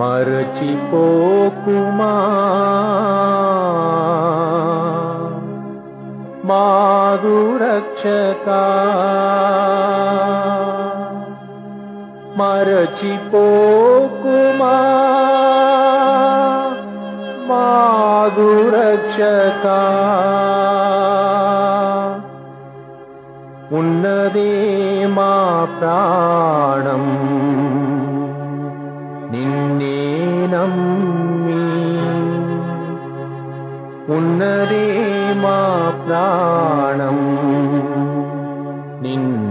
मरचि पो कुमाधु रक्षका मरचिपो कुमाधु ఉన్నదే మా ప్రాణం నిన్నే నమ్మి ఉన్నదే మా ప్రాణం నిన్నే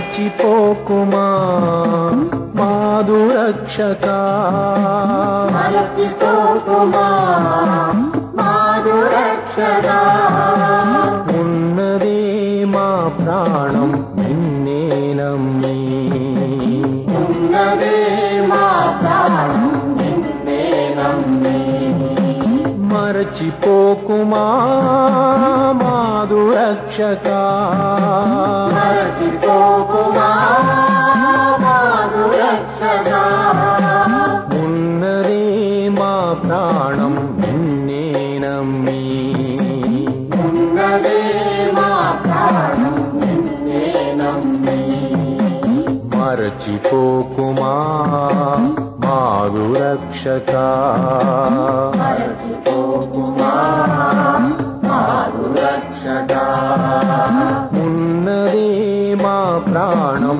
మరచిపోకుమా మాధురక్షక ఉన్నదే మా ప్రాణం నిన్నే నమ్మి మరచిపోకుమా మధు రక్షక ఉన్నదే మా ప్రాణం నిన్నే నమ్మి మరచిపోకుమా మాగు రక్షక మరచిపోకుమా अनुरक्षता उन्नदे मा प्राणम्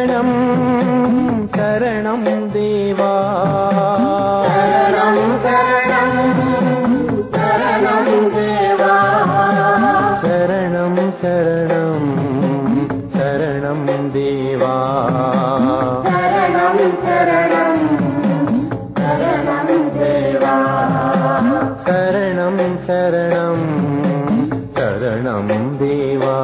शरणं शरणं शरणं देवा शरणं शरणं शरणं देवा